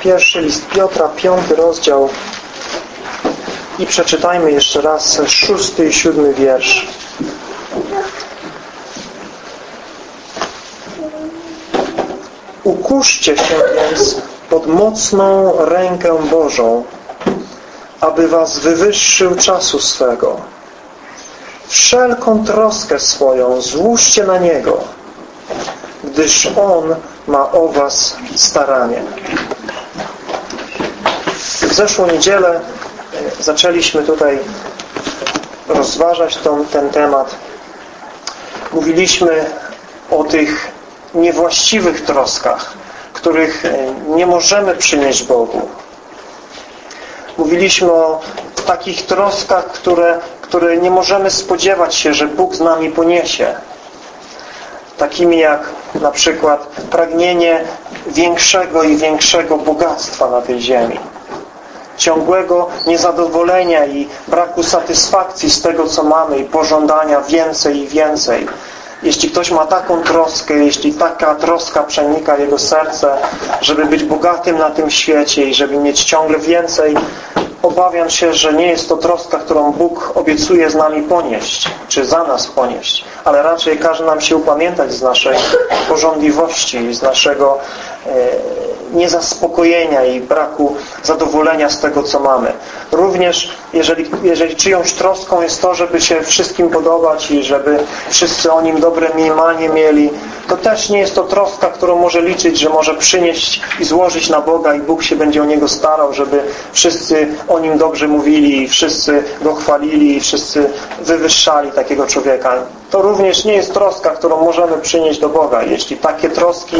Pierwszy list Piotra, piąty rozdział i przeczytajmy jeszcze raz szósty i siódmy wiersz. Ukuszcie się więc pod mocną rękę Bożą, aby was wywyższył czasu swego. Wszelką troskę swoją złóżcie na Niego, gdyż On ma o was staranie. W zeszłą niedzielę e, zaczęliśmy tutaj rozważać tą, ten temat. Mówiliśmy o tych niewłaściwych troskach, których e, nie możemy przynieść Bogu. Mówiliśmy o takich troskach, które, które nie możemy spodziewać się, że Bóg z nami poniesie. Takimi jak na przykład pragnienie większego i większego bogactwa na tej ziemi. Ciągłego niezadowolenia i braku satysfakcji z tego, co mamy i pożądania więcej i więcej. Jeśli ktoś ma taką troskę, jeśli taka troska przenika jego serce, żeby być bogatym na tym świecie i żeby mieć ciągle więcej, obawiam się, że nie jest to troska, którą Bóg obiecuje z nami ponieść, czy za nas ponieść, ale raczej każe nam się upamiętać z naszej porządliwości, z naszego e, niezaspokojenia i braku zadowolenia z tego, co mamy. Również jeżeli, jeżeli czyjąś troską jest to, żeby się wszystkim podobać i żeby wszyscy o nim dobre minimalnie mieli, to też nie jest to troska, którą może liczyć, że może przynieść i złożyć na Boga i Bóg się będzie o niego starał, żeby wszyscy o nim dobrze mówili i wszyscy go chwalili i wszyscy wywyższali takiego człowieka. To również nie jest troska, którą możemy przynieść do Boga. Jeśli takie troski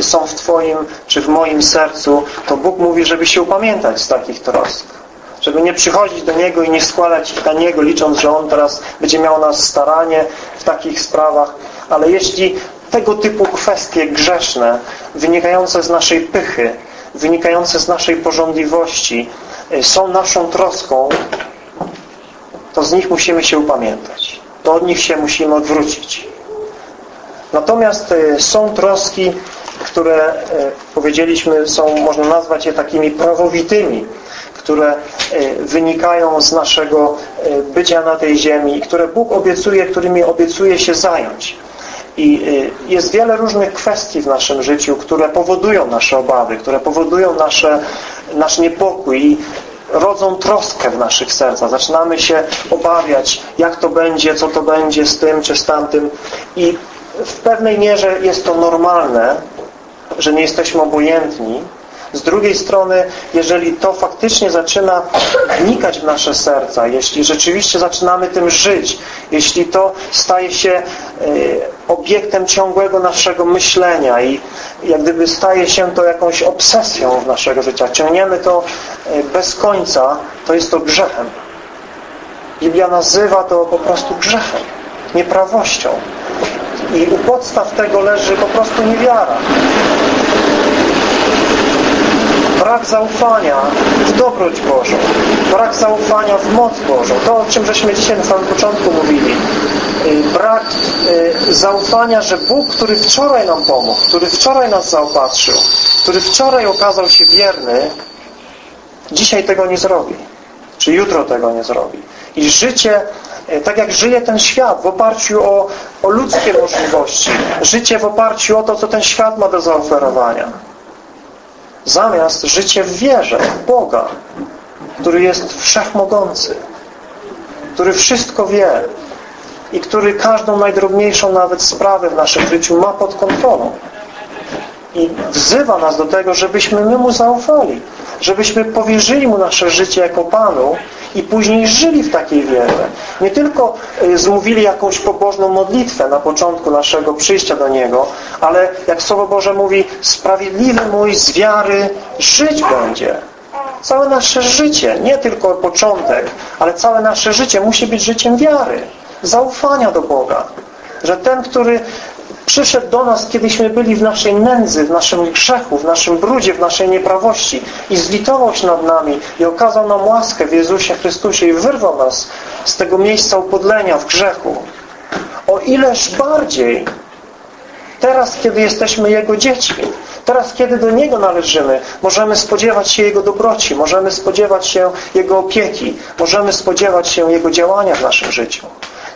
są w Twoim czy w moim sercu, to Bóg mówi, żeby się upamiętać z takich trosk żeby nie przychodzić do Niego i nie składać na Niego, licząc, że On teraz będzie miał nas staranie w takich sprawach. Ale jeśli tego typu kwestie grzeszne, wynikające z naszej pychy, wynikające z naszej porządliwości, y, są naszą troską, to z nich musimy się upamiętać. To od nich się musimy odwrócić. Natomiast y, są troski, które y, powiedzieliśmy, są, można nazwać je takimi prawowitymi, które wynikają z naszego bycia na tej ziemi, które Bóg obiecuje, którymi obiecuje się zająć. I y, jest wiele różnych kwestii w naszym życiu, które powodują nasze obawy, które powodują nasze, nasz niepokój i rodzą troskę w naszych sercach. Zaczynamy się obawiać, jak to będzie, co to będzie z tym czy z tamtym. I w pewnej mierze jest to normalne, że nie jesteśmy obojętni, z drugiej strony, jeżeli to faktycznie zaczyna wnikać w nasze serca, jeśli rzeczywiście zaczynamy tym żyć, jeśli to staje się e, obiektem ciągłego naszego myślenia i jak gdyby staje się to jakąś obsesją w naszego życia, ciągniemy to e, bez końca, to jest to grzechem. Biblia nazywa to po prostu grzechem, nieprawością. I u podstaw tego leży po prostu niewiara brak zaufania w dobroć Bożą, brak zaufania w moc Bożą. To, o czym żeśmy dzisiaj na samym początku mówili. Y, brak y, zaufania, że Bóg, który wczoraj nam pomógł, który wczoraj nas zaopatrzył, który wczoraj okazał się wierny, dzisiaj tego nie zrobi. Czy jutro tego nie zrobi. I życie y, tak jak żyje ten świat w oparciu o, o ludzkie możliwości, życie w oparciu o to, co ten świat ma do zaoferowania zamiast życie w wierze w Boga, który jest wszechmogący, który wszystko wie i który każdą najdrobniejszą nawet sprawę w naszym życiu ma pod kontrolą. I wzywa nas do tego, żebyśmy my Mu zaufali, żebyśmy powierzyli Mu nasze życie jako Panu i później żyli w takiej wierze. Nie tylko y, zmówili jakąś pobożną modlitwę na początku naszego przyjścia do Niego, ale jak Słowo Boże mówi, sprawiedliwy mój z wiary żyć będzie. Całe nasze życie, nie tylko początek, ale całe nasze życie musi być życiem wiary, zaufania do Boga. Że ten, który przyszedł do nas, kiedyśmy byli w naszej nędzy, w naszym grzechu, w naszym brudzie, w naszej nieprawości i zlitował się nad nami i okazał nam łaskę w Jezusie Chrystusie i wyrwał nas z tego miejsca upodlenia w grzechu. O ileż bardziej teraz, kiedy jesteśmy Jego dziećmi, Teraz, kiedy do Niego należymy, możemy spodziewać się Jego dobroci, możemy spodziewać się Jego opieki, możemy spodziewać się Jego działania w naszym życiu.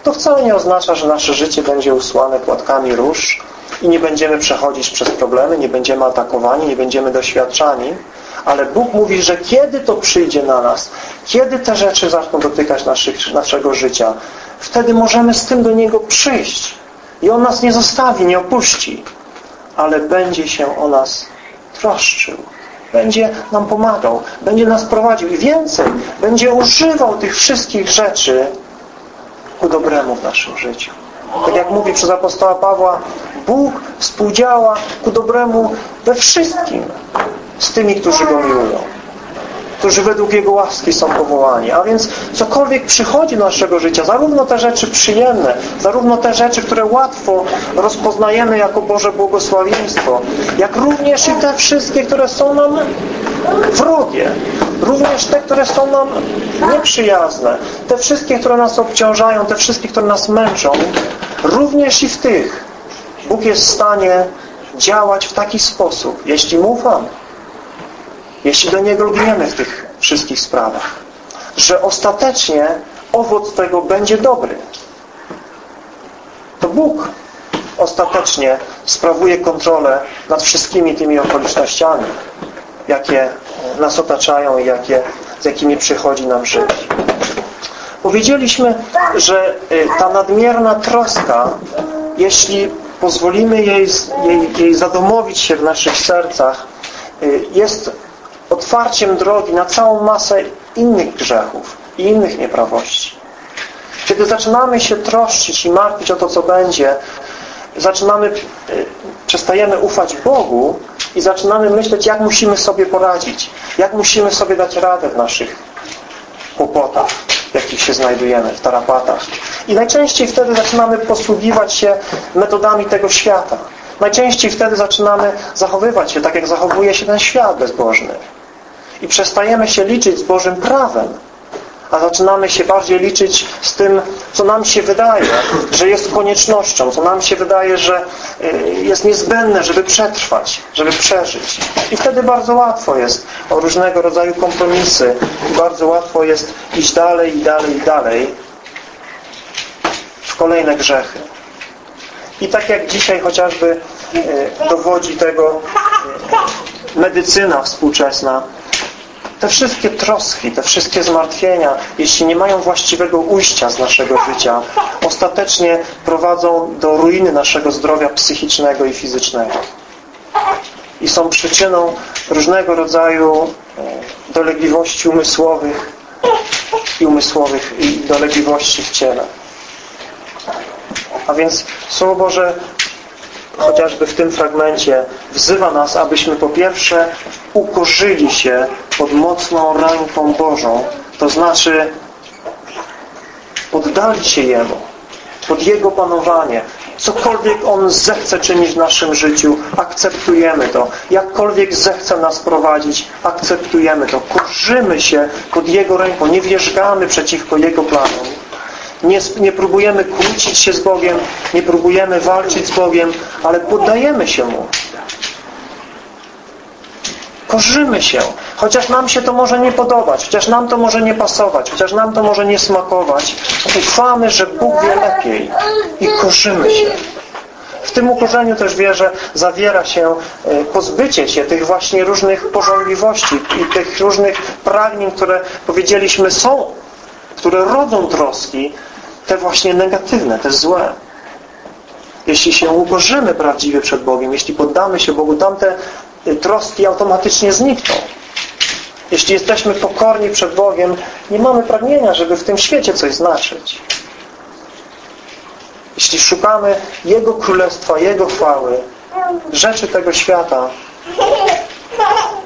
To wcale nie oznacza, że nasze życie będzie usłane płatkami róż i nie będziemy przechodzić przez problemy, nie będziemy atakowani, nie będziemy doświadczani, ale Bóg mówi, że kiedy to przyjdzie na nas, kiedy te rzeczy zaczną dotykać naszych, naszego życia, wtedy możemy z tym do Niego przyjść. I On nas nie zostawi, nie opuści, ale będzie się o nas troszczył. Będzie nam pomagał, będzie nas prowadził i więcej, będzie używał tych wszystkich rzeczy ku dobremu w naszym życiu. Tak jak mówi przez apostoła Pawła, Bóg współdziała ku dobremu we wszystkim z tymi, którzy Go miłują którzy według Jego łaski są powołani. A więc cokolwiek przychodzi do naszego życia, zarówno te rzeczy przyjemne, zarówno te rzeczy, które łatwo rozpoznajemy jako Boże błogosławieństwo, jak również i te wszystkie, które są nam wrogie, również te, które są nam nieprzyjazne, te wszystkie, które nas obciążają, te wszystkie, które nas męczą, również i w tych Bóg jest w stanie działać w taki sposób, jeśli mu ufamy, jeśli do Niego lgniemy w tych wszystkich sprawach, że ostatecznie owoc tego będzie dobry. To Bóg ostatecznie sprawuje kontrolę nad wszystkimi tymi okolicznościami, jakie nas otaczają i jakie, z jakimi przychodzi nam żyć. Powiedzieliśmy, że y, ta nadmierna troska, jeśli pozwolimy jej, jej, jej zadomowić się w naszych sercach, y, jest otwarciem drogi na całą masę innych grzechów i innych nieprawości. Kiedy zaczynamy się troszczyć i martwić o to, co będzie, zaczynamy, e, przestajemy ufać Bogu i zaczynamy myśleć, jak musimy sobie poradzić, jak musimy sobie dać radę w naszych kłopotach, w jakich się znajdujemy, w tarapatach. I najczęściej wtedy zaczynamy posługiwać się metodami tego świata. Najczęściej wtedy zaczynamy zachowywać się tak, jak zachowuje się ten świat bezbożny i przestajemy się liczyć z Bożym prawem, a zaczynamy się bardziej liczyć z tym, co nam się wydaje, że jest koniecznością, co nam się wydaje, że y, jest niezbędne, żeby przetrwać, żeby przeżyć. I wtedy bardzo łatwo jest o różnego rodzaju kompromisy bardzo łatwo jest iść dalej i dalej i dalej w kolejne grzechy. I tak jak dzisiaj chociażby y, dowodzi tego y, medycyna współczesna, te wszystkie troski, te wszystkie zmartwienia, jeśli nie mają właściwego ujścia z naszego życia, ostatecznie prowadzą do ruiny naszego zdrowia psychicznego i fizycznego. I są przyczyną różnego rodzaju e, dolegliwości umysłowych i umysłowych i dolegliwości w ciele. A więc Słowo Boże chociażby w tym fragmencie wzywa nas, abyśmy po pierwsze ukorzyli się pod mocną ręką Bożą, to znaczy poddali się Jemu, pod Jego panowanie. Cokolwiek On zechce czynić w naszym życiu, akceptujemy to. Jakkolwiek zechce nas prowadzić, akceptujemy to. Korzymy się pod Jego ręką, nie wierzgamy przeciwko Jego planom. Nie, nie próbujemy kłócić się z Bogiem, nie próbujemy walczyć z Bogiem, ale poddajemy się Mu. Korzymy się, chociaż nam się to może nie podobać, chociaż nam to może nie pasować, chociaż nam to może nie smakować. Ufamy, że Bóg wie lepiej i korzymy się. W tym ukorzeniu też wierzę zawiera się e, pozbycie się tych właśnie różnych porządliwości i tych różnych pragnień, które powiedzieliśmy są, które rodzą troski, te właśnie negatywne, te złe. Jeśli się ukorzymy prawdziwie przed Bogiem, jeśli poddamy się Bogu, tamte y, troski automatycznie znikną. Jeśli jesteśmy pokorni przed Bogiem, nie mamy pragnienia, żeby w tym świecie coś znaczyć. Jeśli szukamy Jego Królestwa, Jego chwały, rzeczy tego świata,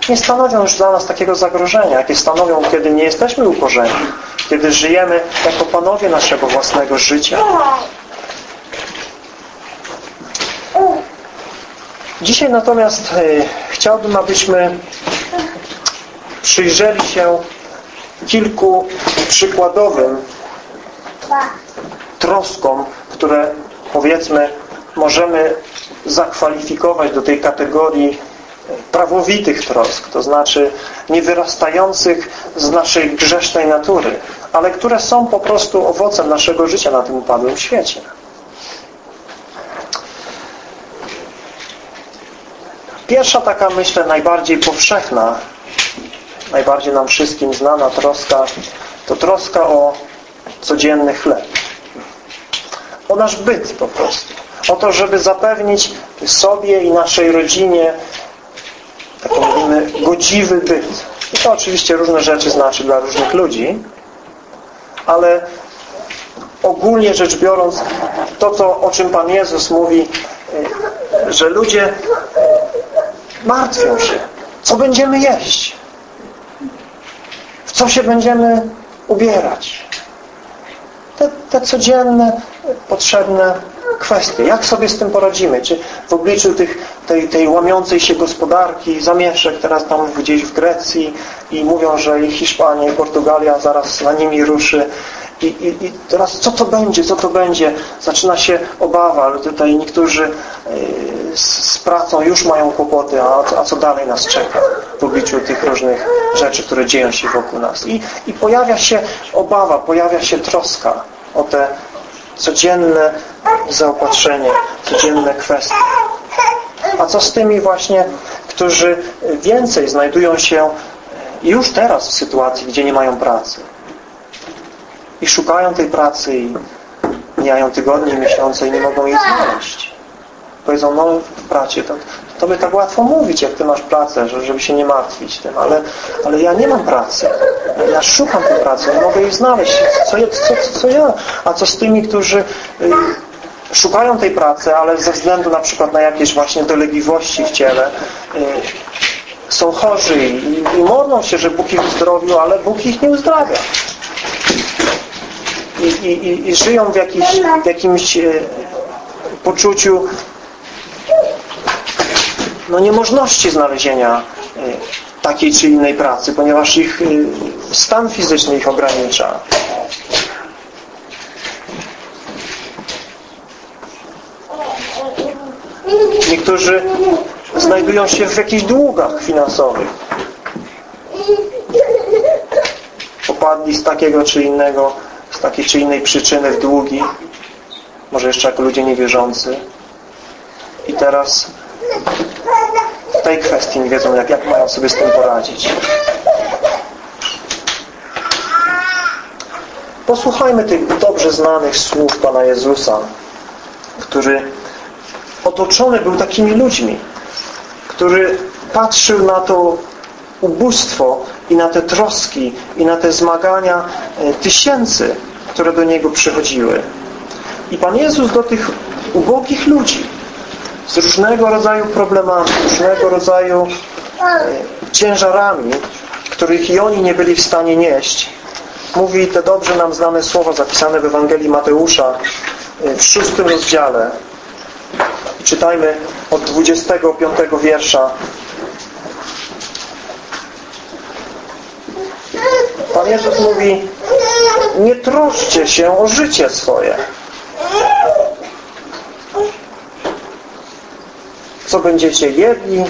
nie stanowią już dla nas takiego zagrożenia, jakie stanowią, kiedy nie jesteśmy ukorzeni, kiedy żyjemy jako panowie naszego własnego życia. Dzisiaj natomiast y, chciałbym, abyśmy przyjrzeli się kilku przykładowym troskom, które powiedzmy możemy zakwalifikować do tej kategorii prawowitych trosk, to znaczy niewyrastających z naszej grzesznej natury, ale które są po prostu owocem naszego życia na tym upadłym świecie. Pierwsza taka, myślę, najbardziej powszechna, najbardziej nam wszystkim znana troska, to troska o codzienny chleb. O nasz byt po prostu. O to, żeby zapewnić sobie i naszej rodzinie godziwy byt. I to oczywiście różne rzeczy znaczy dla różnych ludzi, ale ogólnie rzecz biorąc to, co, o czym Pan Jezus mówi, y, że ludzie martwią się, co będziemy jeść, w co się będziemy ubierać. Te, te codzienne, potrzebne kwestie. Jak sobie z tym poradzimy? Czy w obliczu tych, tej, tej łamiącej się gospodarki, zamieszek teraz tam gdzieś w Grecji i mówią, że i Hiszpania, i Portugalia zaraz na nimi ruszy. I, i, I teraz co to będzie? Co to będzie? Zaczyna się obawa, ale tutaj niektórzy yy, z, z, pracą już mają kłopoty, a, a co dalej nas czeka w obliczu tych różnych rzeczy, które dzieją się wokół nas. I, i pojawia się obawa, pojawia się troska o te codzienne zaopatrzenie, codzienne kwestie. A co z tymi właśnie, którzy więcej znajdują się już teraz w sytuacji, gdzie nie mają pracy i szukają tej pracy i mijają tygodnie, miesiące i nie mogą jej znaleźć. Powiedzą, no bracie, to, to by tak łatwo mówić, jak ty masz pracę, żeby się nie martwić tym, ale, ale ja nie mam pracy. Ja szukam tej pracy, nie mogę jej znaleźć. Co, co, co ja? A co z tymi, którzy y, szukają tej pracy, ale ze względu na przykład na jakieś właśnie dolegliwości w ciele y, są chorzy i, i modlą się, że Bóg ich uzdrowił, ale Bóg ich nie uzdrawia. I, i, i żyją w, jakiś, w jakimś y, poczuciu no, niemożności znalezienia y, takiej czy innej pracy, ponieważ ich stan fizyczny ich ogranicza. Niektórzy znajdują się w jakichś długach finansowych. Popadli z takiego czy innego, z takiej czy innej przyczyny w długi. Może jeszcze jako ludzie niewierzący. I teraz w tej kwestii nie wiedzą, jak, jak mają sobie z tym poradzić. Posłuchajmy tych dobrze znanych słów Pana Jezusa, który otoczony był takimi ludźmi, który patrzył na to ubóstwo i na te troski i na te zmagania e, tysięcy, które do Niego przychodziły. I Pan Jezus do tych ubogich ludzi z różnego rodzaju problemami, różnego rodzaju e, ciężarami, których i oni nie byli w stanie nieść, mówi te dobrze nam znane słowa zapisane w Ewangelii Mateusza e, w szóstym rozdziale. Czytajmy od 25 wiersza. Pan Jezus mówi nie troszcie się o życie swoje co będziecie jedli,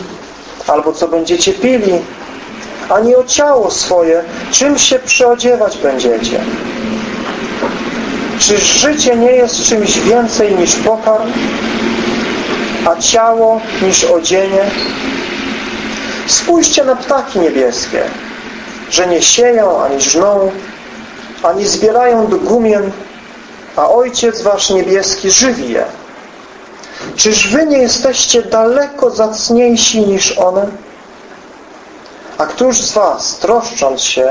albo co będziecie pili, ani o ciało swoje, czym się przyodziewać będziecie. Czy życie nie jest czymś więcej niż pokarm, a ciało niż odzienie? Spójrzcie na ptaki niebieskie, że nie sieją, ani żną, ani zbierają do gumien, a Ojciec Wasz Niebieski żywi je. Czyż wy nie jesteście daleko zacniejsi niż one? A któż z was, troszcząc się,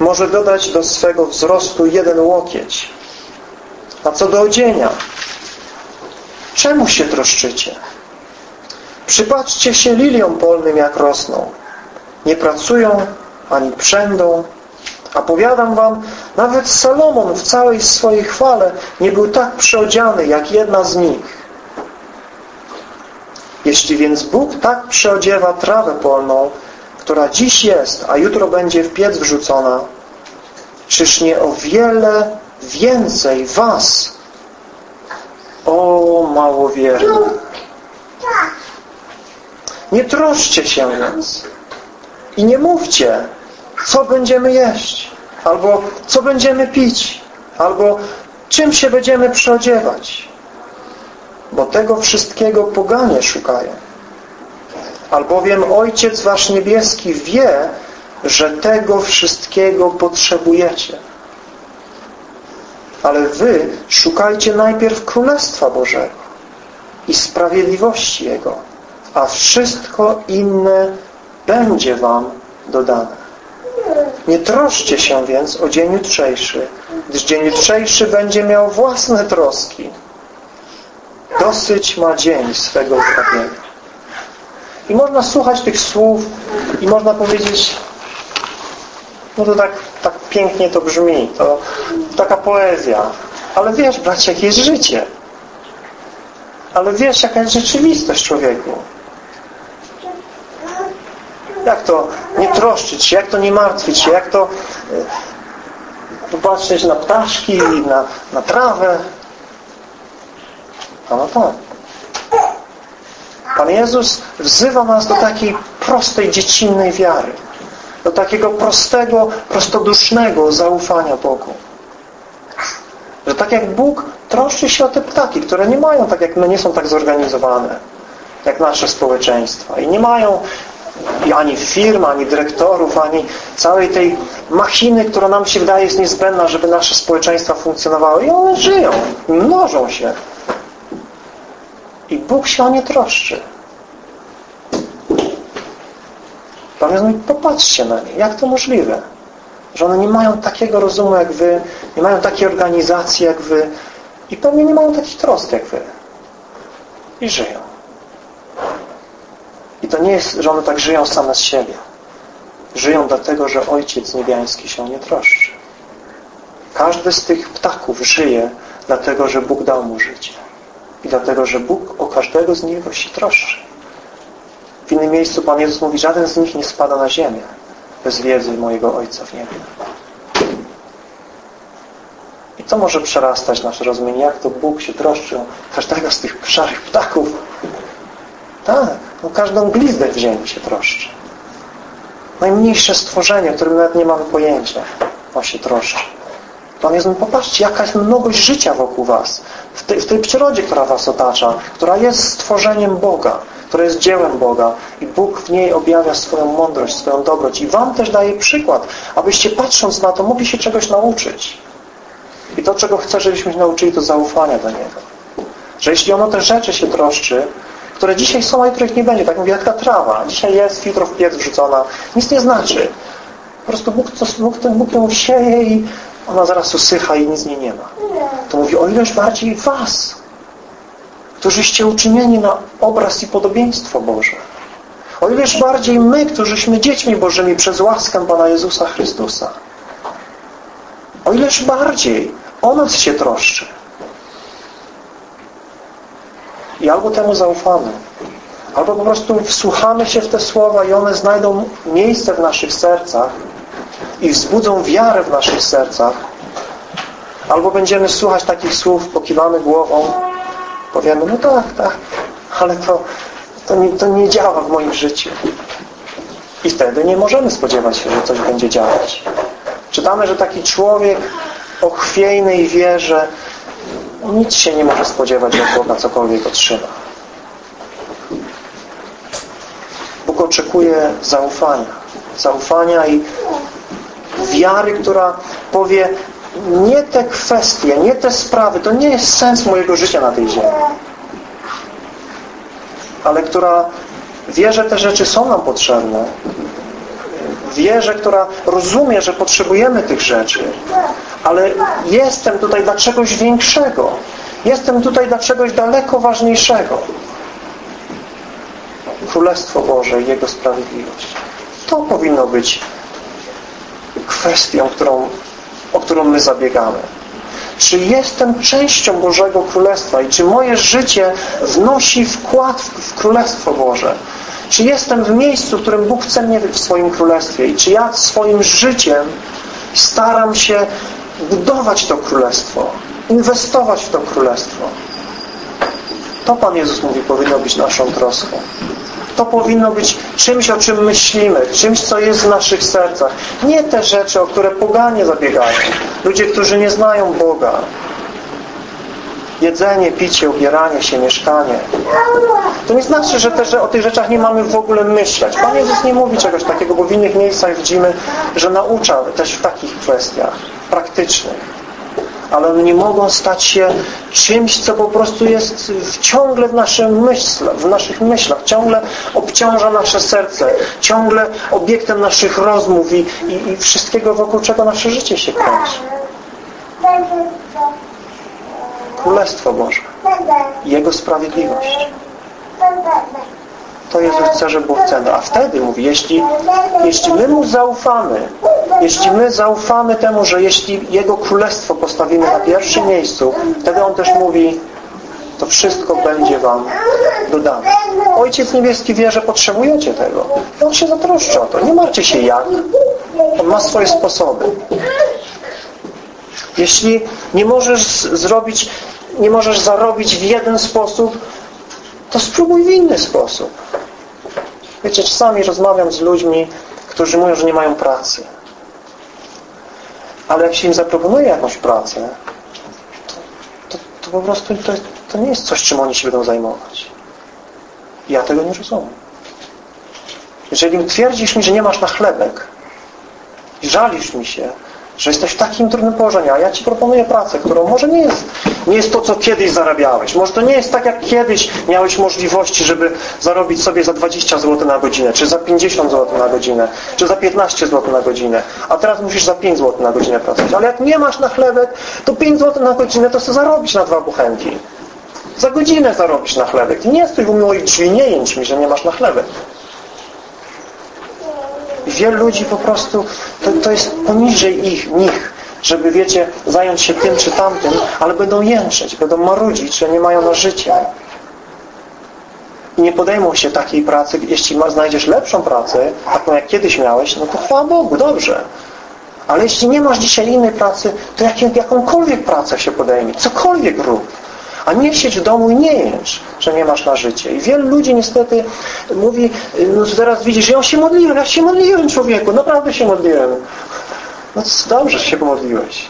może dodać do swego wzrostu jeden łokieć? A co do odzienia, czemu się troszczycie? Przypatrzcie się liliom polnym, jak rosną. Nie pracują, ani przędą. A powiadam wam, nawet Salomon w całej swojej chwale nie był tak przeodziany, jak jedna z nich. Jeśli więc Bóg tak przeodziewa trawę polną, która dziś jest, a jutro będzie w piec wrzucona, czyż nie o wiele więcej was, o małowierni. Nie troszcie się więc. I nie mówcie, co będziemy jeść, albo co będziemy pić, albo czym się będziemy przeodziewać. Bo tego wszystkiego poganie szukają. Albowiem Ojciec Wasz Niebieski wie, że tego wszystkiego potrzebujecie. Ale Wy szukajcie najpierw Królestwa Bożego i sprawiedliwości Jego, a wszystko inne będzie Wam dodane. Nie troszcie się więc o dzień jutrzejszy, gdyż dzień jutrzejszy będzie miał własne troski. Dosyć ma dzień swego utrapienia. I można słuchać tych słów i można powiedzieć no to tak, tak pięknie to brzmi, to taka poezja. Ale wiesz, bracie, jakie jest życie. Ale wiesz, jaka jest rzeczywistość człowieku. Jak to nie troszczyć się, jak to nie martwić się, jak to e, popatrzeć na ptaszki, na, na trawę. A no tak. Pan Jezus wzywa nas do takiej prostej, dziecinnej wiary. Do takiego prostego, prostodusznego zaufania Bogu. Że tak jak Bóg troszczy się o te ptaki, które nie mają, tak jak my, nie są tak zorganizowane, jak nasze społeczeństwa. I nie mają ani firm, ani dyrektorów, ani całej tej machiny, która nam się wydaje jest niezbędna, żeby nasze społeczeństwa funkcjonowały. I one żyją, mnożą się. I Bóg się o nie troszczy. Mówi, popatrzcie na nie. Jak to możliwe? Że one nie mają takiego rozumu jak wy, nie mają takiej organizacji jak wy i pewnie nie mają takich trosk jak wy. I żyją. I to nie jest, że one tak żyją same z siebie. Żyją dlatego, że Ojciec Niebiański się nie troszczy. Każdy z tych ptaków żyje dlatego, że Bóg dał mu życie. I dlatego, że Bóg o każdego z nich się troszczy. W innym miejscu Pan Jezus mówi, żaden z nich nie spada na ziemię bez wiedzy mojego Ojca w niebie. I to może przerastać nasze rozumienie, jak to Bóg się troszczy o każdego z tych szarych ptaków. Tak, no każdą glizdę w ziemi się troszczy. Najmniejsze stworzenie, o którym nawet nie mamy pojęcia, on się troszczy. Pan Jezus, popatrzcie, jaka jest mnogość życia wokół was. W tej, w tej przyrodzie, która was otacza, która jest stworzeniem Boga, która jest dziełem Boga i Bóg w niej objawia swoją mądrość, swoją dobroć i wam też daje przykład, abyście patrząc na to mogli się czegoś nauczyć. I to, czego chcę, żebyśmy się nauczyli, to zaufania do Niego. Że jeśli ono te rzeczy się troszczy, które dzisiaj są, a których nie będzie, tak mówię, jak ta trawa. Dzisiaj jest, jutro w piec wrzucona. Nic nie znaczy. Po prostu Bóg, to, Bóg, ten Bóg ją sieje i ona zaraz usycha i nic nie nie ma. To mówi o ileż bardziej was, którzyście uczynieni na obraz i podobieństwo Boże. O ileż bardziej my, którzyśmy dziećmi Bożymi przez łaskę Pana Jezusa Chrystusa. O ileż bardziej o nas się troszczy. I albo temu zaufamy, albo po prostu wsłuchamy się w te słowa i one znajdą miejsce w naszych sercach i wzbudzą wiarę w naszych sercach, albo będziemy słuchać takich słów, pokiwamy głową, powiemy, no tak, tak, ale to, to, nie, to nie działa w moim życiu. I wtedy nie możemy spodziewać się, że coś będzie działać. Czytamy, że taki człowiek o chwiejnej wierze nic się nie może spodziewać, że Boga cokolwiek otrzyma. Bóg oczekuje zaufania. Zaufania i wiary, która powie nie te kwestie, nie te sprawy, to nie jest sens mojego życia na tej ziemi. Ale która wie, że te rzeczy są nam potrzebne. Wierzę, która rozumie, że potrzebujemy tych rzeczy. Ale jestem tutaj dla czegoś większego. Jestem tutaj dla czegoś daleko ważniejszego. Królestwo Boże i Jego sprawiedliwość. To powinno być kwestią, którą, o którą my zabiegamy. Czy jestem częścią Bożego Królestwa i czy moje życie wnosi wkład w Królestwo Boże? Czy jestem w miejscu, w którym Bóg chce mnie w swoim Królestwie i czy ja swoim życiem staram się budować to Królestwo, inwestować w to Królestwo? To Pan Jezus mówi powinno być naszą troską. To powinno być czymś, o czym myślimy, czymś, co jest w naszych sercach. Nie te rzeczy, o które poganie zabiegają. Ludzie, którzy nie znają Boga. Jedzenie, picie, ubieranie się, mieszkanie. To nie znaczy, że, te, że o tych rzeczach nie mamy w ogóle myśleć. Pan Jezus nie mówi czegoś takiego, bo w innych miejscach widzimy, że naucza też w takich kwestiach praktycznych ale one nie mogą stać się czymś, co po prostu jest ciągle w, w naszych myślach, ciągle obciąża nasze serce, ciągle obiektem naszych rozmów i, i, i wszystkiego, wokół czego nasze życie się kręci. Królestwo Boże Jego sprawiedliwość. To Jezus chce, żeby było cenne. A wtedy mówi, jeśli, jeśli my Mu zaufamy, jeśli my zaufamy temu, że jeśli Jego Królestwo postawimy na pierwszym miejscu, wtedy On też mówi, to wszystko będzie Wam dodane. Ojciec Niebieski wie, że potrzebujecie tego. I On się zatroszczy o to. Nie martwcie się jak. On ma swoje sposoby. Jeśli nie możesz zrobić, nie możesz zarobić w jeden sposób, to spróbuj w inny sposób. Wiecie, czasami rozmawiam z ludźmi, którzy mówią, że nie mają pracy. Ale jak się im zaproponuje jakąś pracę, to, to, to po prostu to, to nie jest coś, czym oni się będą zajmować. Ja tego nie rozumiem. Jeżeli twierdzisz mi, że nie masz na chlebek żalisz mi się, że jesteś w takim trudnym położeniu, a ja Ci proponuję pracę, którą może nie jest, nie jest to, co kiedyś zarabiałeś. Może to nie jest tak, jak kiedyś miałeś możliwości, żeby zarobić sobie za 20 zł na godzinę, czy za 50 zł na godzinę, czy za 15 zł na godzinę, a teraz musisz za 5 zł na godzinę pracować. Ale jak nie masz na chlebek, to 5 zł na godzinę to chcę zarobić na dwa buchenki. Za godzinę zarobisz na chlebek. Ty nie stój u moich drzwi, nie jęcz mi, że nie masz na chlebek. Wielu ludzi po prostu, to, to jest poniżej ich, nich, żeby, wiecie, zająć się tym czy tamtym, ale będą jęczeć, będą marudzić, że nie mają na życie. I nie podejmą się takiej pracy, jeśli ma, znajdziesz lepszą pracę, taką jak kiedyś miałeś, no to chwała Bogu, dobrze. Ale jeśli nie masz dzisiaj innej pracy, to jak, jakąkolwiek pracę się podejmie, cokolwiek rób. A nie siedź w domu i nie jęcz, że nie masz na życie. I wielu ludzi niestety mówi, no teraz widzisz, ja się modliłem, ja się modliłem człowieku, naprawdę się modliłem. No dobrze, że się pomodliłeś.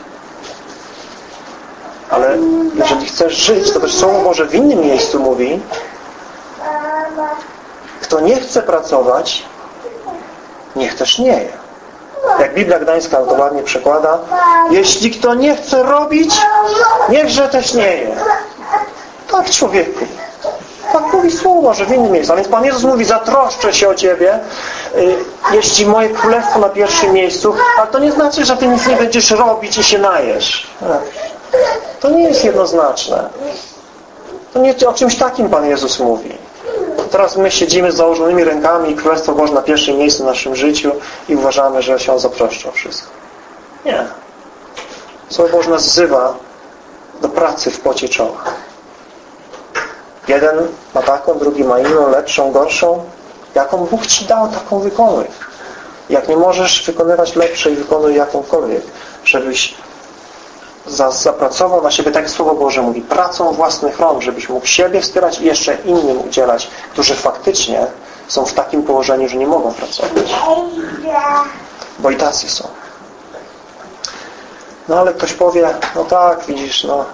Ale jeżeli chcesz żyć, to też Słowo Boże w innym miejscu mówi, kto nie chce pracować, niech też nie je. Jak Biblia Gdańska to ładnie przekłada, jeśli kto nie chce robić, niechże też nie je. Tak człowieku. Tak mówi Słowo, że w innym miejscu. A więc Pan Jezus mówi, zatroszczę się o Ciebie, y, jeśli moje królestwo na pierwszym miejscu, ale to nie znaczy, że Ty nic nie będziesz robić i się najesz. To nie jest jednoznaczne. To nie o czymś takim Pan Jezus mówi. Teraz my siedzimy z założonymi rękami i Królestwo Boże na pierwszym miejscu w naszym życiu i uważamy, że się On zatroszczy o wszystko. Nie. Słowo Boże nas wzywa do pracy w pocie czoła. Jeden ma taką, drugi ma inną, lepszą, gorszą. Jaką Bóg Ci dał, taką wykonuj. Jak nie możesz wykonywać lepszej, wykonuj jakąkolwiek, żebyś zapracował na siebie, tak Słowo Boże mówi, pracą własnych rąk, żebyś mógł siebie wspierać i jeszcze innym udzielać, którzy faktycznie są w takim położeniu, że nie mogą pracować. Bo i tacy są. No ale ktoś powie, no tak, widzisz, no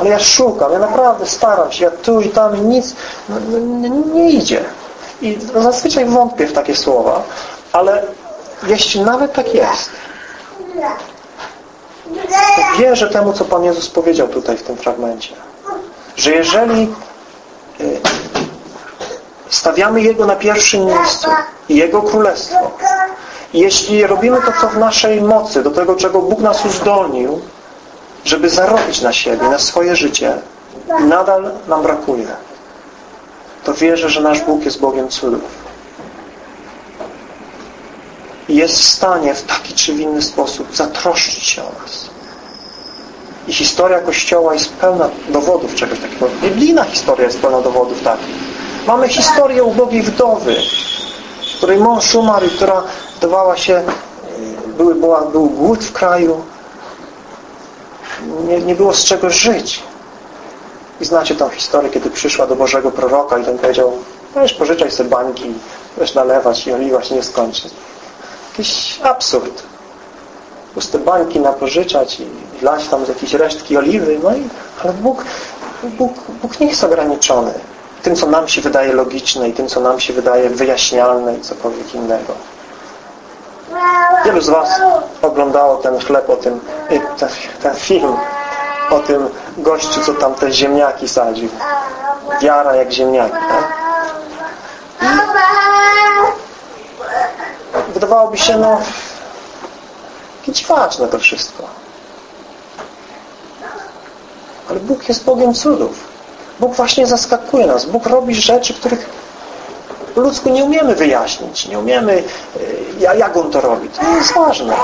ale ja szukam, ja naprawdę staram się, ja tu i tam i nic no, no, nie idzie. I zazwyczaj wątpię w takie słowa, ale jeśli nawet tak jest, to wierzę temu, co Pan Jezus powiedział tutaj w tym fragmencie. Że jeżeli y, stawiamy Jego na pierwszym miejscu i Jego Królestwo, jeśli robimy to, co w naszej mocy, do tego, czego Bóg nas uzdolnił, żeby zarobić na siebie, na swoje życie, nadal nam brakuje, to wierzę, że nasz Bóg jest Bogiem cudów. I jest w stanie w taki czy w inny sposób zatroszczyć się o nas. I historia Kościoła jest pełna dowodów czegoś takiego. Biblijna historia jest pełna dowodów takich. Mamy historię ubogiej wdowy, której mąż umarł która dawała się, były, była, był głód w kraju, nie, nie było z czego żyć. I znacie tą historię, kiedy przyszła do Bożego proroka i ten powiedział, Możesz pożyczać sobie bańki, wiesz, nalewać i oliwa się nie skończy. Jakiś absurd. Puste bańki napożyczać i wlać tam z jakieś resztki oliwy, no i, ale Bóg, Bóg, Bóg nie jest ograniczony tym, co nam się wydaje logiczne i tym, co nam się wydaje wyjaśnialne i cokolwiek innego. Wielu z Was oglądało ten chleb o tym, ten, ten film o tym gościu, co tam te ziemniaki sadził. Wiara jak ziemniaki. Tak? Wydawałoby się, no dziwaczne to wszystko. Ale Bóg jest Bogiem cudów. Bóg właśnie zaskakuje nas. Bóg robi rzeczy, których ludzku nie umiemy wyjaśnić. Nie umiemy, e, jak On to robi. To nie jest ważne.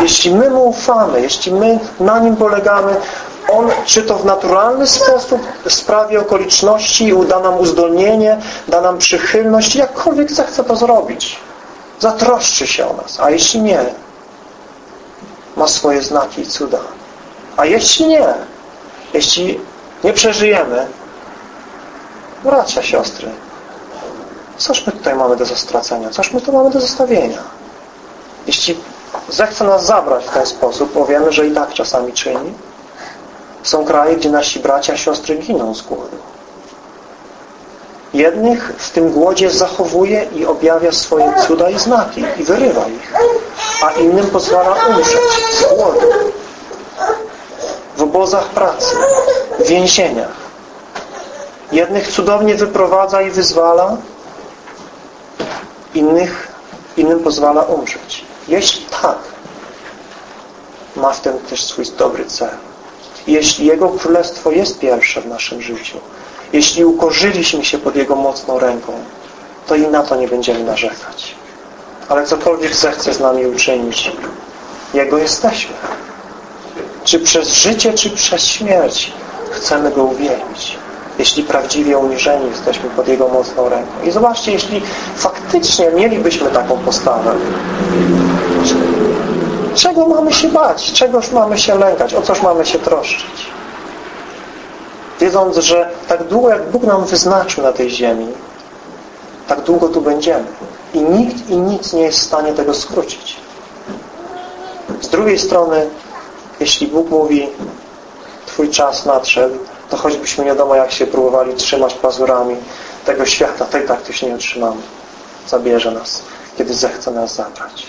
Jeśli my Mu ufamy, jeśli my na Nim polegamy, On czy to w naturalny sposób sprawi okoliczności, uda nam uzdolnienie, da nam przychylność, jakkolwiek zechce to zrobić. Zatroszczy się o nas. A jeśli nie, ma swoje znaki i cuda. A jeśli nie, jeśli nie przeżyjemy, bracia, siostry, coż my tutaj mamy do zastracenia? Coż my tu mamy do zostawienia? Jeśli zechce nas zabrać w ten sposób, bo wiemy, że i tak czasami czyni, są kraje, gdzie nasi bracia, siostry giną z głodu. Jednych w tym głodzie zachowuje i objawia swoje cuda i znaki i wyrywa ich, a innym pozwala umrzeć z głodu w obozach pracy, w więzieniach. Jednych cudownie wyprowadza i wyzwala, innych, innym pozwala umrzeć. Jeśli tak, ma w tym też swój dobry cel. Jeśli Jego Królestwo jest pierwsze w naszym życiu, jeśli ukorzyliśmy się pod Jego mocną ręką, to i na to nie będziemy narzekać. Ale cokolwiek zechce z nami uczynić, Jego jesteśmy. Czy przez życie, czy przez śmierć chcemy Go uwielbić. Jeśli prawdziwie uniżeni jesteśmy pod Jego mocną ręką. I zobaczcie, jeśli faktycznie mielibyśmy taką postawę, czego mamy się bać? Czegoż mamy się lękać? O coż mamy się troszczyć? Wiedząc, że tak długo jak Bóg nam wyznaczył na tej ziemi, tak długo tu będziemy. I nikt i nic nie jest w stanie tego skrócić. Z drugiej strony jeśli Bóg mówi Twój czas nadszedł, to choćbyśmy nie wiadomo jak się próbowali trzymać pazurami tego świata, to i tak to się nie utrzymamy. Zabierze nas, kiedy zechce nas zabrać.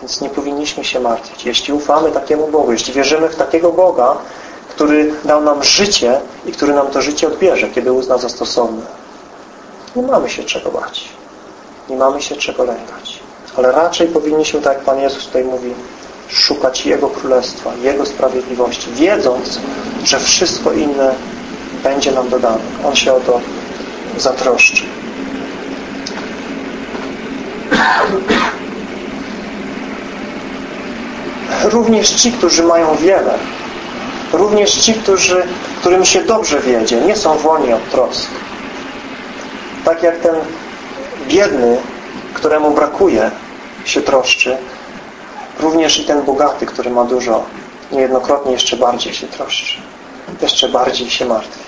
Więc nie powinniśmy się martwić. Jeśli ufamy takiemu Bogu, jeśli wierzymy w takiego Boga, który dał nam życie i który nam to życie odbierze, kiedy uzna za stosowne, nie mamy się czego bać. Nie mamy się czego lękać. Ale raczej powinniśmy, tak jak Pan Jezus tutaj mówi, szukać Jego Królestwa, Jego sprawiedliwości, wiedząc, że wszystko inne będzie nam dodane. On się o to zatroszczy. Również ci, którzy mają wiele, również ci, którzy, którym się dobrze wiedzie, nie są wolni od trosk. Tak jak ten biedny, któremu brakuje, się troszczy, Również i ten bogaty, który ma dużo, niejednokrotnie jeszcze bardziej się troszczy. Jeszcze bardziej się martwi.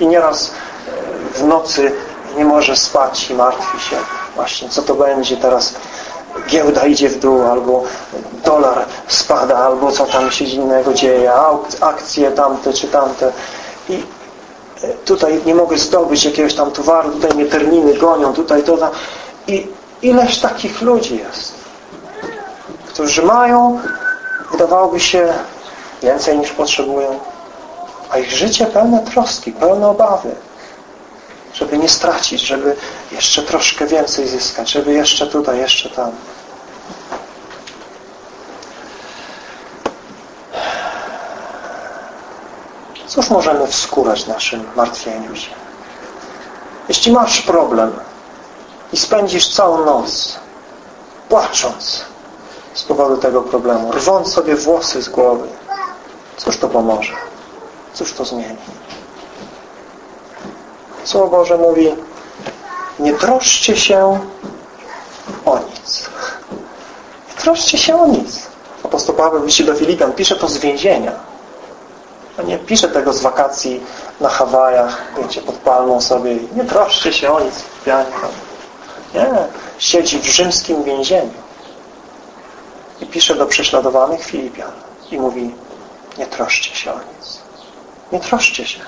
I nieraz e, w nocy nie może spać i martwi się właśnie, co to będzie teraz giełda idzie w dół, albo dolar spada, albo co tam się innego dzieje, akcje tamte czy tamte. I e, tutaj nie mogę zdobyć jakiegoś tam towaru, tutaj mnie terminy gonią, tutaj to. I ileż takich ludzi jest którzy mają, wydawałoby się, więcej niż potrzebują, a ich życie pełne troski, pełne obawy, żeby nie stracić, żeby jeszcze troszkę więcej zyskać, żeby jeszcze tutaj, jeszcze tam. Cóż możemy wskórać naszym martwieniu się? Jeśli masz problem i spędzisz całą noc płacząc, z powodu tego problemu, rwąc sobie włosy z głowy. Cóż to pomoże? Cóż to zmieni? Słowo Boże mówi nie troszcie się o nic. Nie troszcie się o nic. Apostoł Paweł w do Filipian pisze to z więzienia. No nie pisze tego z wakacji na Hawajach, wiecie, pod palmą sobie nie troszcie się o nic w Nie, siedzi w rzymskim więzieniu i pisze do prześladowanych Filipian i mówi nie troszcie się o nic. Nie troszcie się.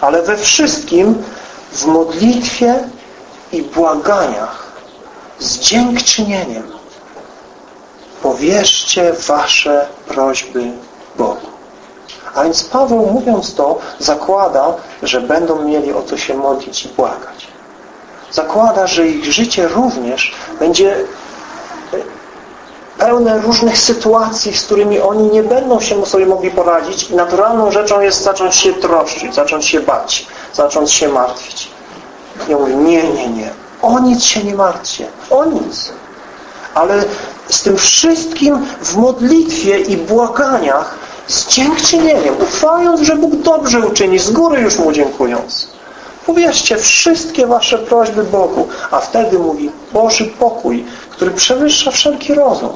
Ale we wszystkim w modlitwie i błaganiach z dziękczynieniem powierzcie wasze prośby Bogu. A więc Paweł mówiąc to zakłada, że będą mieli o co się modlić i błagać. Zakłada, że ich życie również będzie pełne różnych sytuacji, z którymi oni nie będą się sobie mogli poradzić i naturalną rzeczą jest zacząć się troszczyć, zacząć się bać, zacząć się martwić. Ja mówię, nie, nie, nie. O nic się nie martwcie. O nic. Ale z tym wszystkim w modlitwie i błaganiach z dziękczynieniem, ufając, że Bóg dobrze uczyni, z góry już Mu dziękując. Powierzcie wszystkie wasze prośby Bogu, a wtedy mówi Boży pokój, który przewyższa wszelki rozum.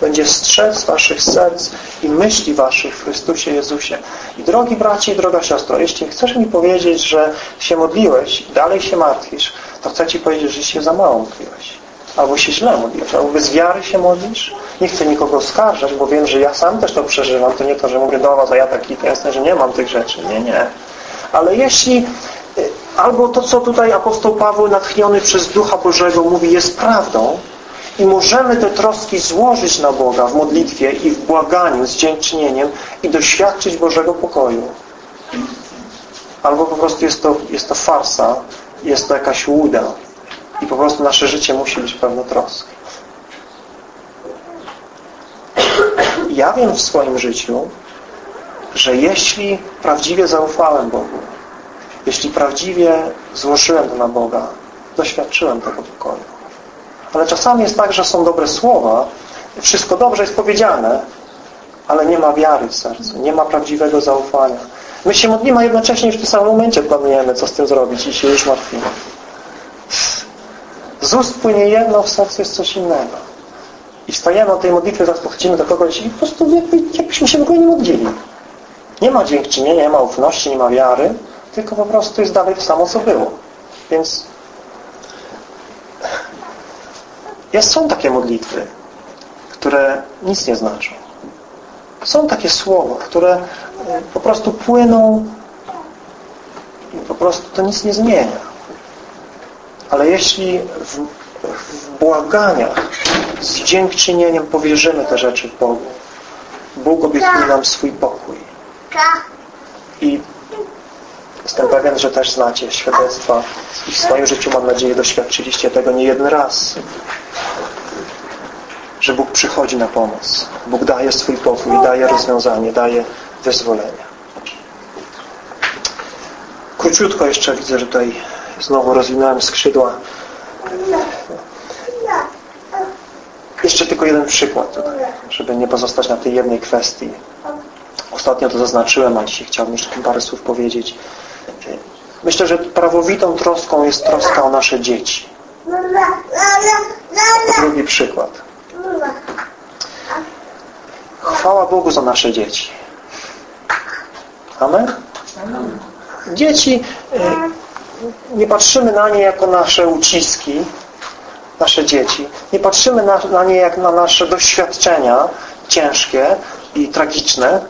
Będzie strzec waszych serc i myśli waszych w Chrystusie Jezusie. I drogi bracie i droga siostro, jeśli chcesz mi powiedzieć, że się modliłeś i dalej się martwisz, to chcę Ci powiedzieć, że się za mało modliłeś. Albo się źle modlisz, albo bez wiary się modlisz. Nie chcę nikogo oskarżać, bo wiem, że ja sam też to przeżywam. To nie to, że mówię do Was, a ja taki to jasne, że nie mam tych rzeczy. Nie, nie. Ale jeśli albo to, co tutaj apostoł Paweł natchniony przez Ducha Bożego mówi, jest prawdą, i możemy te troski złożyć na Boga w modlitwie i w błaganiu z dziękczynieniem i doświadczyć Bożego pokoju. Albo po prostu jest to, jest to farsa, jest to jakaś łuda i po prostu nasze życie musi być pełne troski. Ja wiem w swoim życiu, że jeśli prawdziwie zaufałem Bogu, jeśli prawdziwie złożyłem to na Boga, doświadczyłem tego pokoju. Ale czasami jest tak, że są dobre słowa, wszystko dobrze jest powiedziane, ale nie ma wiary w sercu, nie ma prawdziwego zaufania. My się modlimy, a jednocześnie w tym samym momencie planujemy, co z tym zrobić i się już martwimy. Z ust płynie jedno, w sercu jest coś innego. I wstajemy o tej modlitwie, zaraz podchodzimy do kogoś i po prostu jakby, jakbyśmy się w ogóle nie modlili. Nie ma dziękczynienia, nie ma ufności, nie ma wiary, tylko po prostu jest dalej to samo, co było. Więc jest, są takie modlitwy, które nic nie znaczą. Są takie słowa, które e, po prostu płyną i po prostu to nic nie zmienia. Ale jeśli w, w błaganiach z dziękczynieniem powierzymy te rzeczy Bogu, Bóg obiecuje nam swój pokój. I jestem pewien, że też znacie świadectwa i w swoim życiu, mam nadzieję, doświadczyliście tego nie jeden raz że Bóg przychodzi na pomoc. Bóg daje swój pokój, daje rozwiązanie, daje wyzwolenie. Króciutko jeszcze widzę, że tutaj znowu rozwinąłem skrzydła. Jeszcze tylko jeden przykład tutaj, żeby nie pozostać na tej jednej kwestii. Ostatnio to zaznaczyłem, a dzisiaj chciałbym jeszcze parę słów powiedzieć. Myślę, że prawowitą troską jest troska o nasze dzieci. Drugi przykład. Chwała Bogu za nasze dzieci. Amen? Dzieci, y, nie patrzymy na nie jako nasze uciski, nasze dzieci. Nie patrzymy na, na nie jak na nasze doświadczenia ciężkie i tragiczne,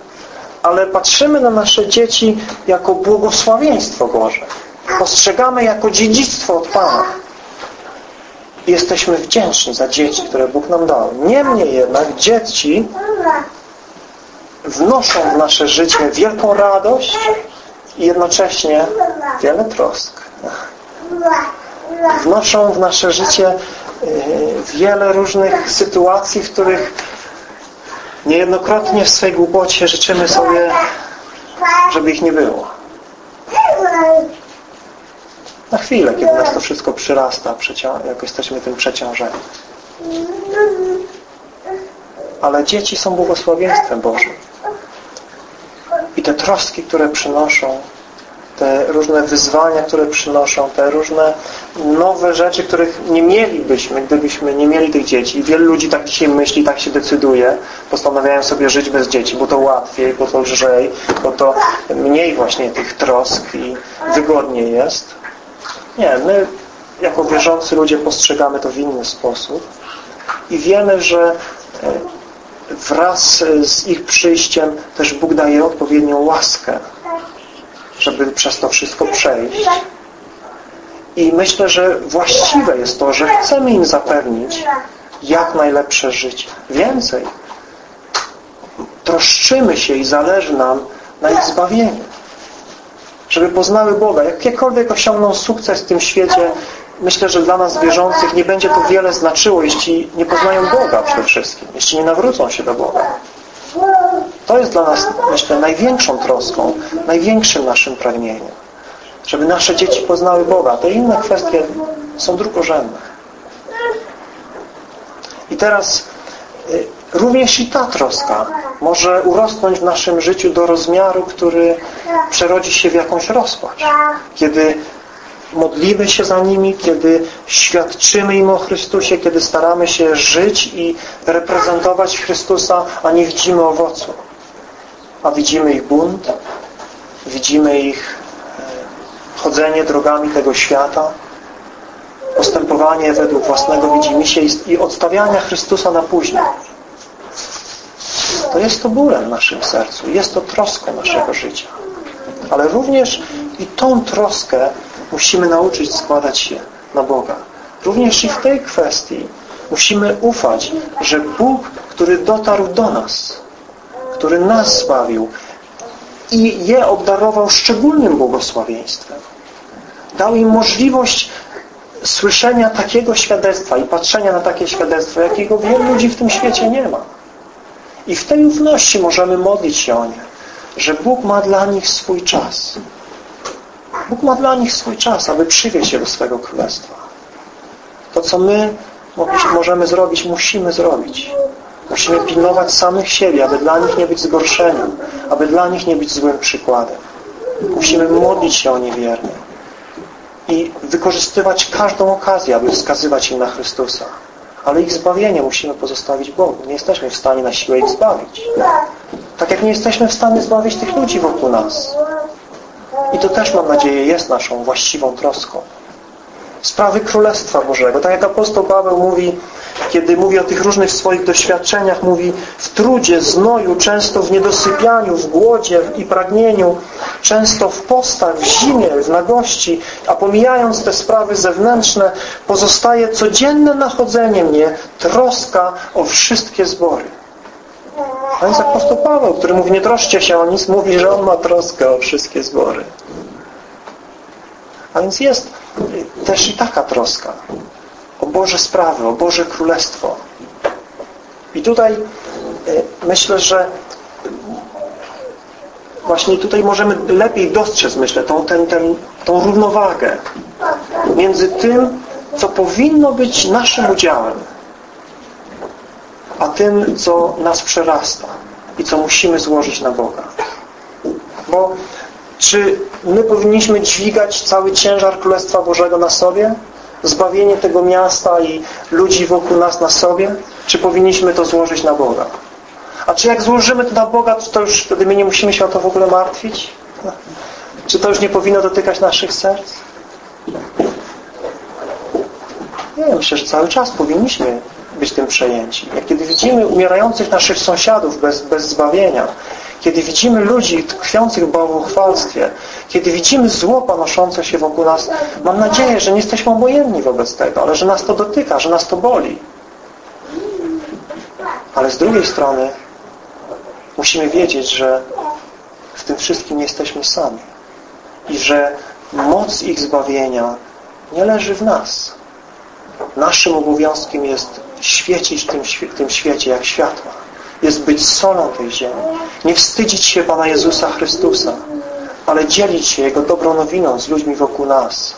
ale patrzymy na nasze dzieci jako błogosławieństwo Boże. Postrzegamy jako dziedzictwo od Pana. Jesteśmy wdzięczni za dzieci, które Bóg nam dał. Niemniej jednak dzieci wnoszą w nasze życie wielką radość i jednocześnie wiele trosk. Wnoszą w nasze życie e, wiele różnych sytuacji, w których niejednokrotnie w swej głupocie życzymy sobie, żeby ich nie było. Na chwilę, kiedy nas to wszystko przyrasta, jak jesteśmy tym przeciążeni. Ale dzieci są błogosławieństwem Bożym. I te troski, które przynoszą, te różne wyzwania, które przynoszą, te różne nowe rzeczy, których nie mielibyśmy, gdybyśmy nie mieli tych dzieci. I wielu ludzi tak dzisiaj myśli, tak się decyduje, postanawiają sobie żyć bez dzieci, bo to łatwiej, bo to lżej, bo to mniej właśnie tych trosk i wygodniej jest. Nie, my jako wierzący ludzie postrzegamy to w inny sposób i wiemy, że e, wraz z ich przyjściem też Bóg daje odpowiednią łaskę, żeby przez to wszystko przejść. I myślę, że właściwe jest to, że chcemy im zapewnić jak najlepsze życie. Więcej. Troszczymy się i zależy nam na ich zbawieniu. Żeby poznały Boga. Jakiekolwiek osiągną sukces w tym świecie, myślę, że dla nas wierzących nie będzie to wiele znaczyło, jeśli nie poznają Boga przede wszystkim, jeśli nie nawrócą się do Boga. To jest dla nas, myślę, największą troską, największym naszym pragnieniem. Żeby nasze dzieci poznały Boga. Te inne kwestie są drugorzędne. I teraz y, również i ta troska może urosnąć w naszym życiu do rozmiaru, który przerodzi się w jakąś rozpacz. Kiedy modlimy się za nimi, kiedy świadczymy im o Chrystusie, kiedy staramy się żyć i reprezentować Chrystusa, a nie widzimy owocu. A widzimy ich bunt, widzimy ich e, chodzenie drogami tego świata, postępowanie według własnego widzimisię i odstawiania Chrystusa na później. To jest to bólem w naszym sercu, jest to troską naszego życia. Ale również i tą troskę musimy nauczyć składać się na Boga. Również i w tej kwestii musimy ufać, że Bóg, który dotarł do nas, który nas zbawił i je obdarował szczególnym błogosławieństwem, dał im możliwość słyszenia takiego świadectwa i patrzenia na takie świadectwo, jakiego wielu ludzi w tym świecie nie ma. I w tej ufności możemy modlić się o nie, że Bóg ma dla nich swój czas. Bóg ma dla nich swój czas, aby przywieźć je do swego królestwa. To, co my możemy zrobić, musimy zrobić. Musimy pilnować samych siebie, aby dla nich nie być zgorszeniem, aby dla nich nie być złym przykładem. Musimy modlić się o niewiernych i wykorzystywać każdą okazję, aby wskazywać im na Chrystusa. Ale ich zbawienie musimy pozostawić Bogu. Nie jesteśmy w stanie na siłę ich zbawić. Tak jak nie jesteśmy w stanie zbawić tych ludzi wokół nas. I to też, mam nadzieję, jest naszą właściwą troską. Sprawy Królestwa Bożego. Tak jak apostoł Paweł mówi, kiedy mówi o tych różnych swoich doświadczeniach, mówi w trudzie, znoju, często w niedosypianiu, w głodzie i pragnieniu, często w postach, w zimie, w nagości, a pomijając te sprawy zewnętrzne, pozostaje codzienne nachodzenie mnie, troska o wszystkie zbory. A więc apostoł Paweł, który mówi, nie troszcie się o nic, mówi, że on ma troskę o wszystkie zbory. A więc jest też i taka troska o Boże sprawy, o Boże Królestwo. I tutaj e, myślę, że właśnie tutaj możemy lepiej dostrzec, myślę, tą, ten, ten, tą równowagę między tym, co powinno być naszym udziałem, a tym, co nas przerasta i co musimy złożyć na Boga. Bo czy my powinniśmy dźwigać cały ciężar Królestwa Bożego na sobie? Zbawienie tego miasta i ludzi wokół nas na sobie? Czy powinniśmy to złożyć na Boga? A czy jak złożymy to na Boga, to już wtedy my nie musimy się o to w ogóle martwić? Czy to już nie powinno dotykać naszych serc? Nie, myślę, że cały czas powinniśmy być tym przejęci. Jak kiedy widzimy umierających naszych sąsiadów bez, bez zbawienia, kiedy widzimy ludzi tkwiących w bałwochwalstwie, kiedy widzimy zło panoszące się wokół nas, mam nadzieję, że nie jesteśmy obojętni wobec tego, ale że nas to dotyka, że nas to boli. Ale z drugiej strony musimy wiedzieć, że w tym wszystkim nie jesteśmy sami i że moc ich zbawienia nie leży w nas. Naszym obowiązkiem jest świecić w tym, w tym świecie jak światła. Jest być solą tej ziemi. Nie wstydzić się Pana Jezusa Chrystusa, ale dzielić się Jego dobrą nowiną z ludźmi wokół nas.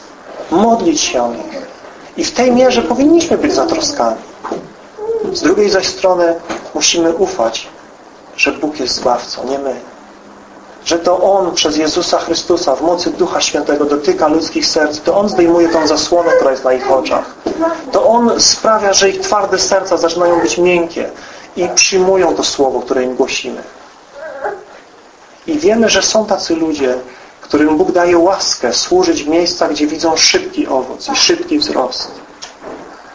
Modlić się o nich. I w tej mierze powinniśmy być zatroskani. Z drugiej zaś strony musimy ufać, że Bóg jest Zbawcą, nie my. Że to On przez Jezusa Chrystusa w mocy Ducha Świętego dotyka ludzkich serc, to On zdejmuje tą zasłonę, która jest na ich oczach. To On sprawia, że ich twarde serca zaczynają być miękkie i przyjmują to Słowo, które im głosimy. I wiemy, że są tacy ludzie, którym Bóg daje łaskę służyć w miejscach, gdzie widzą szybki owoc i szybki wzrost.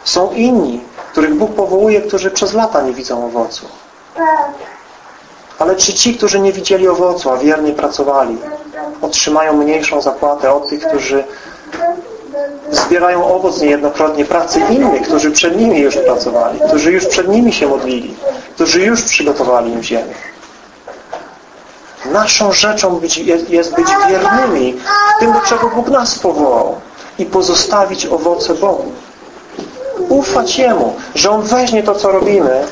Są inni, których Bóg powołuje, którzy przez lata nie widzą owocu. Ale czy ci, którzy nie widzieli owocu, a wiernie pracowali, otrzymają mniejszą zapłatę od tych, którzy zbierają owoc niejednokrotnie pracy innych, którzy przed nimi już pracowali, którzy już przed nimi się modlili, którzy już przygotowali im ziemię. Naszą rzeczą być, jest być wiernymi tym, do czego Bóg nas powołał i pozostawić owoce Bogu. Ufać Jemu, że On weźmie to, co robimy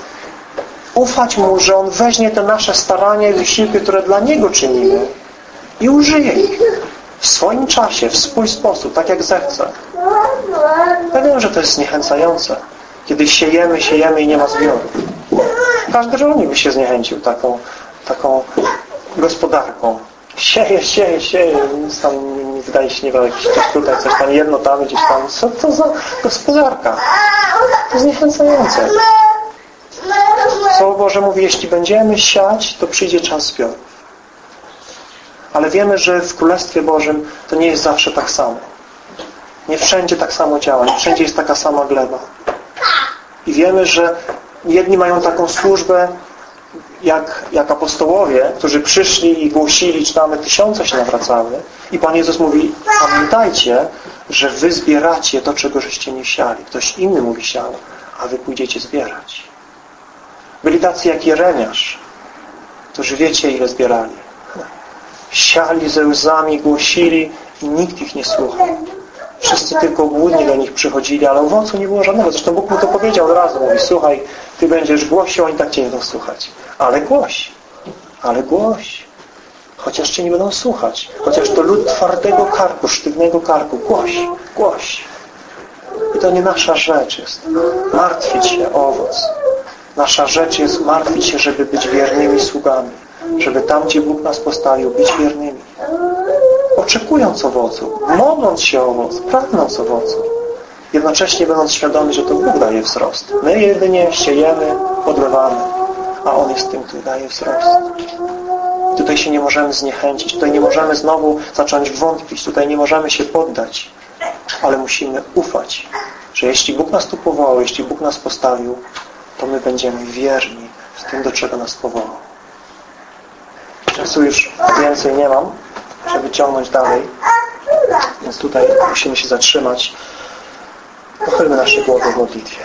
ufać Mu, że On weźmie te nasze starania i wysiłki, które dla Niego czynimy i użyje ich w swoim czasie, w swój sposób, tak jak zechce. Ja wiem, że to jest zniechęcające. Kiedy siejemy, siejemy i nie ma zbioru. Każdy rolnik by się zniechęcił taką, taką gospodarką. Sieje, sieje, sieje. Nic tam nie wydaje się, nie wiem, jakiś coś tutaj, coś tam, jedno tam, gdzieś tam. Co to za gospodarka? To zniechęcające. Słowo Boże mówi, jeśli będziemy siać, to przyjdzie czas zbioru. Ale wiemy, że w Królestwie Bożym to nie jest zawsze tak samo. Nie wszędzie tak samo działa, nie wszędzie jest taka sama gleba. I wiemy, że jedni mają taką służbę, jak, jak apostołowie, którzy przyszli i głosili, czytamy, tysiące się nawracały. I Pan Jezus mówi, pamiętajcie, że wy zbieracie to, czego żeście nie siali. Ktoś inny mówi siał, a wy pójdziecie zbierać. Byli tacy jak Jeremiasz, którzy wiecie ile zbierali. Siali ze łzami, głosili i nikt ich nie słuchał. Wszyscy tylko głodni do nich przychodzili, ale owocu nie było żadnego. Zresztą Bóg mu to powiedział od razu. Mówi, słuchaj, ty będziesz głosił, oni tak cię nie będą słuchać. Ale głoś. Ale głoś. Chociaż cię nie będą słuchać. Chociaż to lud twardego karku, sztywnego karku. Głoś, głoś. I to nie nasza rzecz jest. Martwić się owoc. Nasza rzecz jest martwić się, żeby być wiernymi sługami. Żeby tam, gdzie Bóg nas postawił, być wiernymi. Oczekując owocu, modląc się o owoc, pragnąc owocu. Jednocześnie będąc świadomi, że to Bóg daje wzrost. My jedynie siejemy, podlewamy, a On jest tym, który daje wzrost. Tutaj się nie możemy zniechęcić, tutaj nie możemy znowu zacząć wątpić, tutaj nie możemy się poddać, ale musimy ufać, że jeśli Bóg nas tu powołał, jeśli Bóg nas postawił, to my będziemy wierni w tym, do czego nas powołał. Czasu już więcej nie mam, żeby ciągnąć dalej, więc tutaj musimy się zatrzymać. Pochylmy nasze głowy w modlitwie.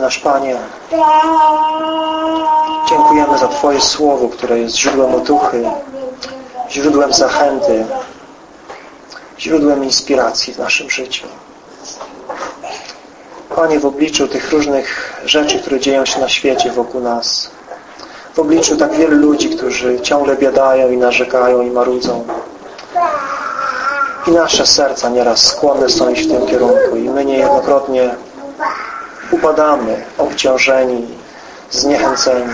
Nasz Panie, dziękujemy za Twoje Słowo, które jest źródłem otuchy, źródłem zachęty, źródłem inspiracji w naszym życiu. Panie, w obliczu tych różnych rzeczy, które dzieją się na świecie wokół nas, w obliczu tak wielu ludzi, którzy ciągle biadają i narzekają i marudzą, i nasze serca nieraz skłonne są iść w tym kierunku i my niejednokrotnie upadamy, obciążeni, zniechęceni.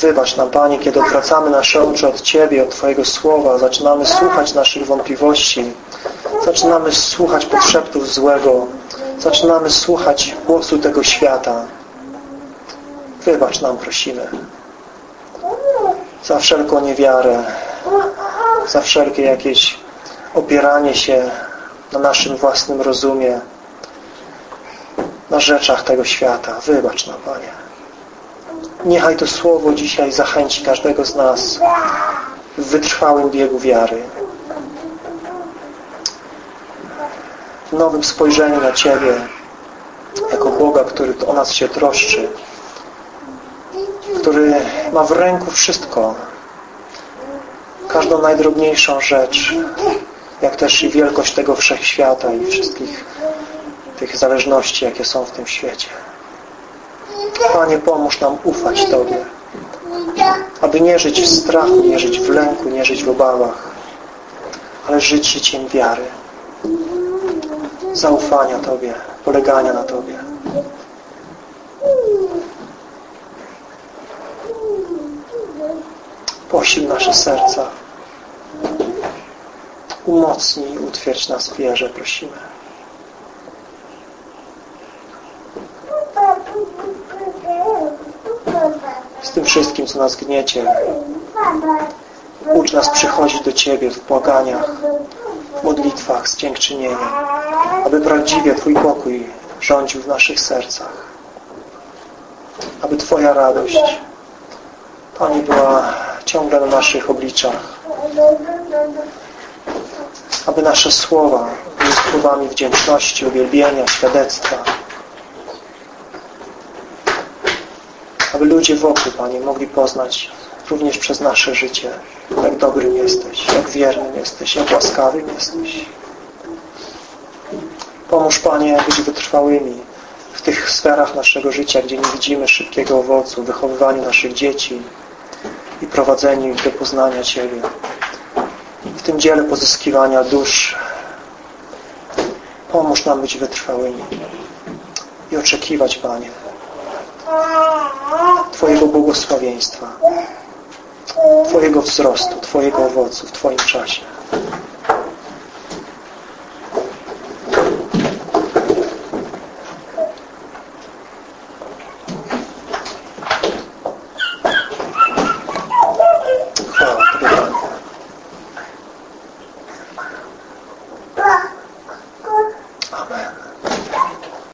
Wybacz nam, Panie, kiedy odwracamy nasze oczy od Ciebie, od Twojego Słowa, zaczynamy słuchać naszych wątpliwości, zaczynamy słuchać podszeptów złego, zaczynamy słuchać głosu tego świata. Wybacz nam, prosimy, za wszelką niewiarę, za wszelkie jakieś opieranie się na naszym własnym rozumie, na rzeczach tego świata. Wybacz nam, Panie. Niechaj to Słowo dzisiaj zachęci każdego z nas w wytrwałym biegu wiary. W nowym spojrzeniu na Ciebie jako Boga, który o nas się troszczy, który ma w ręku wszystko, każdą najdrobniejszą rzecz, jak też i wielkość tego wszechświata i wszystkich tych zależności, jakie są w tym świecie. Panie, pomóż nam ufać Tobie. aby nie żyć w strachu, nie żyć w lęku, nie żyć w obawach, ale żyć życiem wiary, zaufania Tobie, polegania na Tobie. Posil nasze serca. Umocnij, utwierdź nas w wierze, prosimy. Z tym wszystkim, co nas gniecie, ucz nas przychodzić do Ciebie w błaganiach, w modlitwach z dziękczynieniem, aby prawdziwie Twój pokój rządził w naszych sercach, aby Twoja radość, Pani, była ciągle na naszych obliczach, aby nasze słowa były słowami wdzięczności, uwielbienia, świadectwa, aby ludzie wokół, Panie, mogli poznać również przez nasze życie, jak dobrym jesteś, jak wiernym jesteś, jak łaskawym jesteś. Pomóż, Panie, być wytrwałymi w tych sferach naszego życia, gdzie nie widzimy szybkiego owocu, wychowywaniu naszych dzieci i prowadzeniu ich do poznania Ciebie. W tym dziele pozyskiwania dusz pomóż nam być wytrwałymi i oczekiwać, Panie, Twojego błogosławieństwa, Twojego wzrostu, Twojego owocu w Twoim czasie.